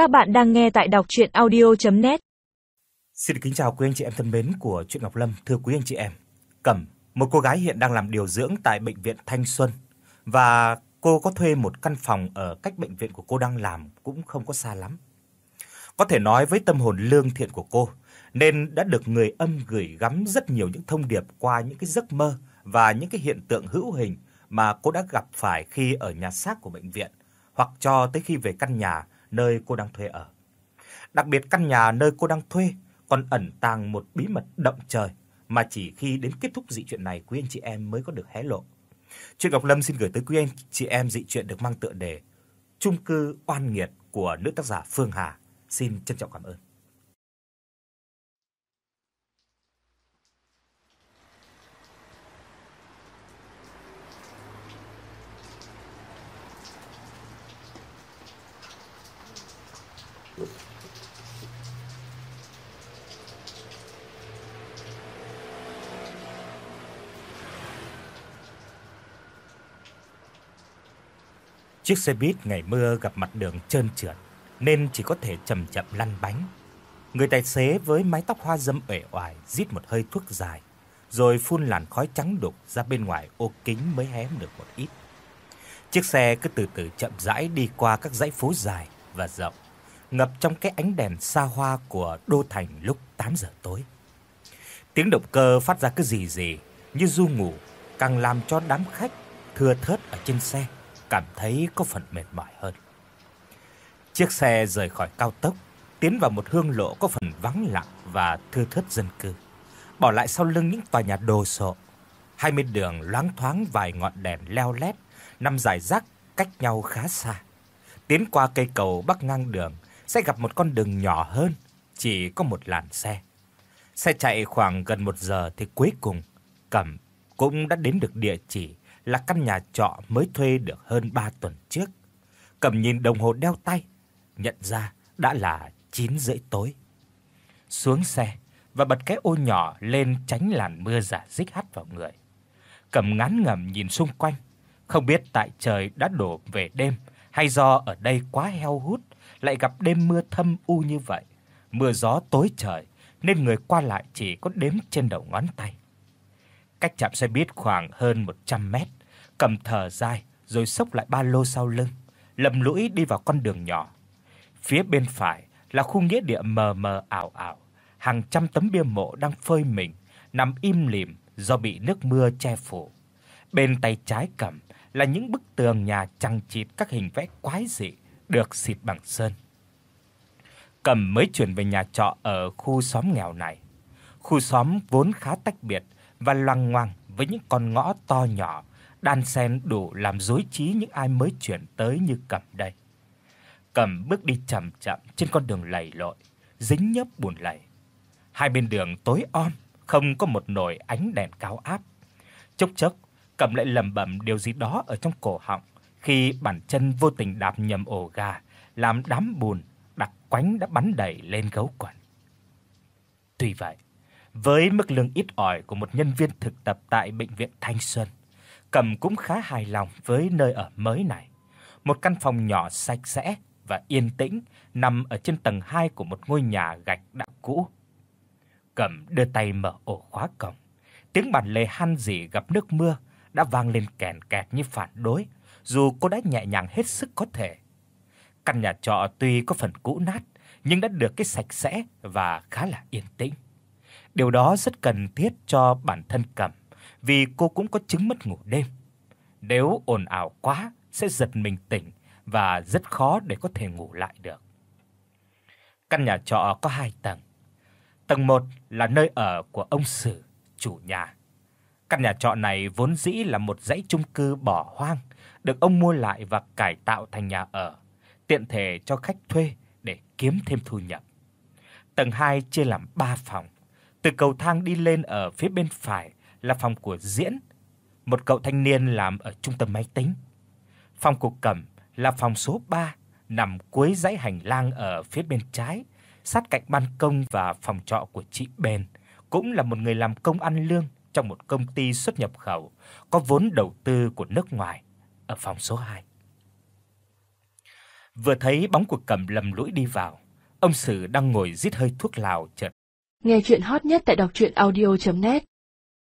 Các bạn đang nghe tại đọc audio net Xin kính chào quý anh chị em thân mến của truyện Ngọc Lâm, thưa quý anh chị em. Cẩm, một cô gái hiện đang làm điều dưỡng tại bệnh viện Thanh Xuân và cô có thuê một căn phòng ở cách bệnh viện của cô đang làm cũng không có xa lắm. Có thể nói với tâm hồn lương thiện của cô nên đã được người âm gửi gắm rất nhiều những thông điệp qua những cái giấc mơ và những cái hiện tượng hữu hình mà cô đã gặp phải khi ở nhà xác của bệnh viện hoặc cho tới khi về căn nhà nơi cô đang thuê ở. Đặc biệt căn nhà nơi cô đang thuê còn ẩn tàng một bí mật động trời mà chỉ khi đến kết thúc dị truyện này, quý anh chị em mới có được hé lộ. Truyện Ngọc Lâm xin gửi tới quý anh chị em dị truyện được mang tựa đề Trung cư oan nghiệt của nữ tác giả Phương Hà. Xin trân trọng cảm ơn. Chiếc xe buýt ngày mưa gặp mặt đường trơn trượt nên chỉ có thể chậm chậm lăn bánh. Người tài xế với mái tóc hoa râm uể oải rít một hơi thuốc dài, rồi phun làn khói trắng đục ra bên ngoài ô kính mới hé được một ít. Chiếc xe cứ từ từ chậm rãi đi qua các dãy phố dài và rộng, ngập trong cái ánh đèn xa hoa của đô thành lúc 8 giờ tối. Tiếng động cơ phát ra cứ rì rì như du ngủ, càng làm cho đám khách thưa thớt ở trên xe cảm thấy có phần mệt mỏi hơn. Chiếc xe rời khỏi cao tốc, tiến vào một hương lộ có phần vắng lặng và thưa thớt dân cư, bỏ lại sau lưng những tòa nhà đồ sộ. Hai bên đường loáng thoáng vài ngọn đèn leo lét nằm rải rác cách nhau khá xa. Tiến qua cây cầu bắc ngang đường sẽ gặp một con đường nhỏ hơn, chỉ có một làn xe. Xe chạy khoảng gần 1 giờ thì cuối cùng Cẩm cũng đã đến được địa chỉ là căn nhà trọ mới thuê được hơn 3 tuần trước. cẩm nhìn đồng hồ đeo tay, nhận ra đã là 9 rưỡi tối. Xuống xe và bật cái ô nhỏ lên tránh làn mưa rả rích hắt vào người. cẩm ngán ngẩm nhìn xung quanh, không biết tại trời đã đổ về đêm hay do ở đây quá heo hút lại gặp đêm mưa thâm u như vậy. Mưa gió tối trời nên người qua lại chỉ có đếm trên đầu ngón tay. Cách trạm xe buýt khoảng hơn 100 mét, cầm thở dài rồi xốc lại ba lô sau lưng, lầm lũi đi vào con đường nhỏ. Phía bên phải là khu nghĩa địa mờ mờ ảo ảo, hàng trăm tấm bia mộ đang phơi mình, nằm im lìm do bị nước mưa che phủ. Bên tay trái cầm là những bức tường nhà chằng chịt các hình vẽ quái dị được xịt bằng sơn. Cầm mới chuyển về nhà trọ ở khu xóm nghèo này. Khu xóm vốn khá tách biệt và loằng ngoằng với những con ngõ to nhỏ, đan xen đủ làm rối trí những ai mới chuyển tới như Cẩm đây. Cẩm bước đi chậm chậm trên con đường lầy lội, dính nhớp buồn lầy. Hai bên đường tối om, không có một nồi ánh đèn cao áp. Chốc chốc, Cẩm lại lẩm bẩm điều gì đó ở trong cổ họng khi bàn chân vô tình đạp nhầm ổ gà, làm đám bùn đặc quánh đã bắn đầy lên gấu quần. Tuy vậy, với mức lương ít ỏi của một nhân viên thực tập tại bệnh viện Thanh Xuân, Cẩm cũng khá hài lòng với nơi ở mới này. Một căn phòng nhỏ sạch sẽ và yên tĩnh nằm ở trên tầng 2 của một ngôi nhà gạch đã cũ. Cẩm đưa tay mở ổ khóa cổng. Tiếng bản lề han rỉ gặp nước mưa đã vang lên kèn kẹt như phản đối, dù cô đã nhẹ nhàng hết sức có thể. Căn nhà trọ tuy có phần cũ nát, nhưng đã được cái sạch sẽ và khá là yên tĩnh. Điều đó rất cần thiết cho bản thân Cẩm, vì cô cũng có chứng mất ngủ đêm. Nếu ồn ào quá sẽ giật mình tỉnh và rất khó để có thể ngủ lại được. Căn nhà trọ có 2 tầng. Tầng 1 là nơi ở của ông Sử, chủ nhà. Căn nhà trọ này vốn dĩ là một dãy chung cư bỏ hoang, được ông mua lại và cải tạo thành nhà ở, tiện thể cho khách thuê để kiếm thêm thu nhập. Tầng 2 chia làm 3 phòng. Từ cầu thang đi lên ở phía bên phải là phòng của Diễn, một cậu thanh niên làm ở trung tâm máy tính. Phòng của Cẩm là phòng số 3, nằm cuối dãy hành lang ở phía bên trái, sát cạnh ban công và phòng trọ của chị Bền, cũng là một người làm công ăn lương trong một công ty xuất nhập khẩu có vốn đầu tư của nước ngoài ở phòng số 2. Vừa thấy bóng của Cẩm lầm lũi đi vào, ông Sử đang ngồi rít hơi thuốc lào chợt. Nghe truyện hot nhất tại doctruyenaudio.net